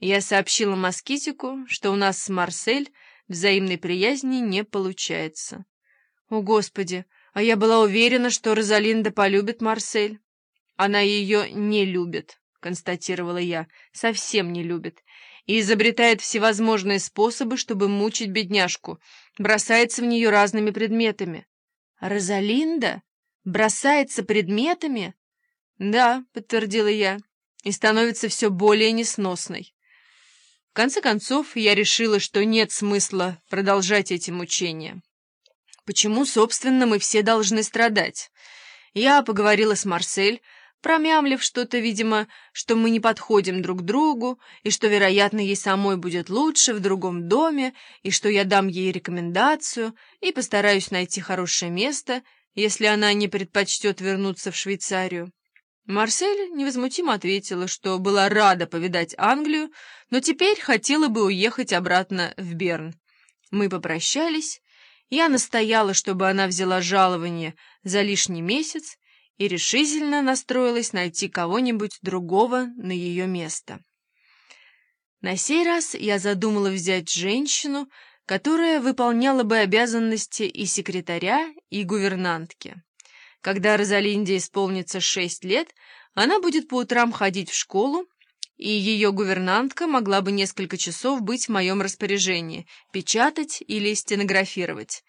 Я сообщила москитику, что у нас с Марсель взаимной приязни не получается. О, Господи! А я была уверена, что Розалинда полюбит Марсель. Она ее не любит, констатировала я, совсем не любит, и изобретает всевозможные способы, чтобы мучить бедняжку, бросается в нее разными предметами. Розалинда? Бросается предметами? Да, подтвердила я, и становится все более несносной. Конце концов, я решила, что нет смысла продолжать эти мучения. Почему, собственно, мы все должны страдать? Я поговорила с Марсель, промямлив что-то, видимо, что мы не подходим друг другу, и что, вероятно, ей самой будет лучше в другом доме, и что я дам ей рекомендацию и постараюсь найти хорошее место, если она не предпочтет вернуться в Швейцарию. Марсель невозмутимо ответила, что была рада повидать Англию, но теперь хотела бы уехать обратно в Берн. Мы попрощались, я настояла, чтобы она взяла жалование за лишний месяц и решительно настроилась найти кого-нибудь другого на ее место. На сей раз я задумала взять женщину, которая выполняла бы обязанности и секретаря, и гувернантки. Когда Розалинде исполнится шесть лет, она будет по утрам ходить в школу, и ее гувернантка могла бы несколько часов быть в моем распоряжении, печатать или стенографировать.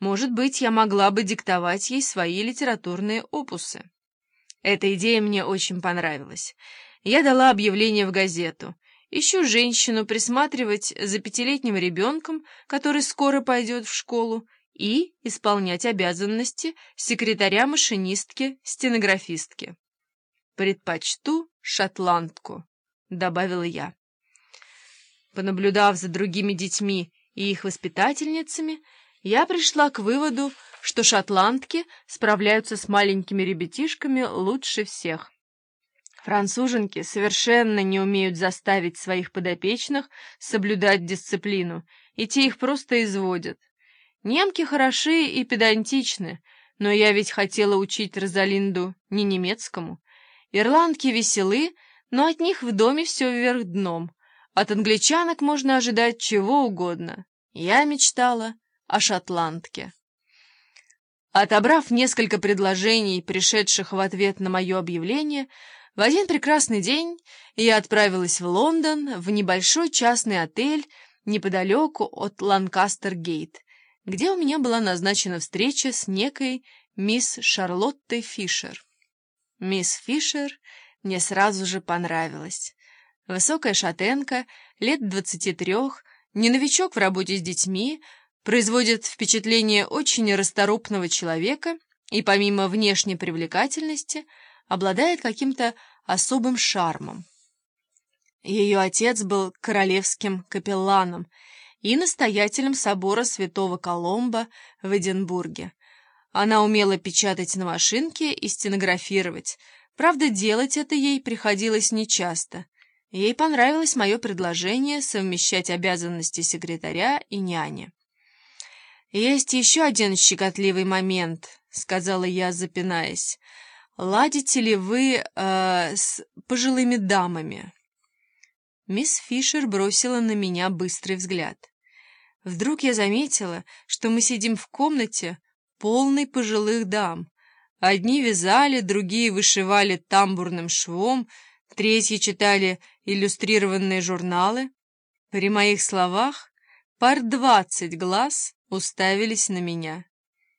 Может быть, я могла бы диктовать ей свои литературные опусы. Эта идея мне очень понравилась. Я дала объявление в газету. Ищу женщину присматривать за пятилетним ребенком, который скоро пойдет в школу, и исполнять обязанности секретаря-машинистки-стенографистки. Предпочту шотландку. — добавила я. Понаблюдав за другими детьми и их воспитательницами, я пришла к выводу, что шотландки справляются с маленькими ребятишками лучше всех. Француженки совершенно не умеют заставить своих подопечных соблюдать дисциплину, и те их просто изводят. Немки хороши и педантичны, но я ведь хотела учить Розалинду не немецкому. Ирландки веселы, но от них в доме все вверх дном. От англичанок можно ожидать чего угодно. Я мечтала о шотландке. Отобрав несколько предложений, пришедших в ответ на мое объявление, в один прекрасный день я отправилась в Лондон, в небольшой частный отель неподалеку от Ланкастер-Гейт, где у меня была назначена встреча с некой мисс Шарлоттой Фишер. Мисс Фишер мне сразу же понравилась. Высокая шатенка, лет двадцати трех, не новичок в работе с детьми, производит впечатление очень расторопного человека и, помимо внешней привлекательности, обладает каким-то особым шармом. Ее отец был королевским капелланом и настоятелем собора святого Коломба в Эдинбурге. Она умела печатать на машинке и стенографировать, Правда, делать это ей приходилось нечасто. Ей понравилось мое предложение совмещать обязанности секретаря и няни. «Есть еще один щекотливый момент», — сказала я, запинаясь. «Ладите ли вы э, с пожилыми дамами?» Мисс Фишер бросила на меня быстрый взгляд. Вдруг я заметила, что мы сидим в комнате, полной пожилых дам, Одни вязали, другие вышивали тамбурным швом, третьи читали иллюстрированные журналы. При моих словах пар двадцать глаз уставились на меня.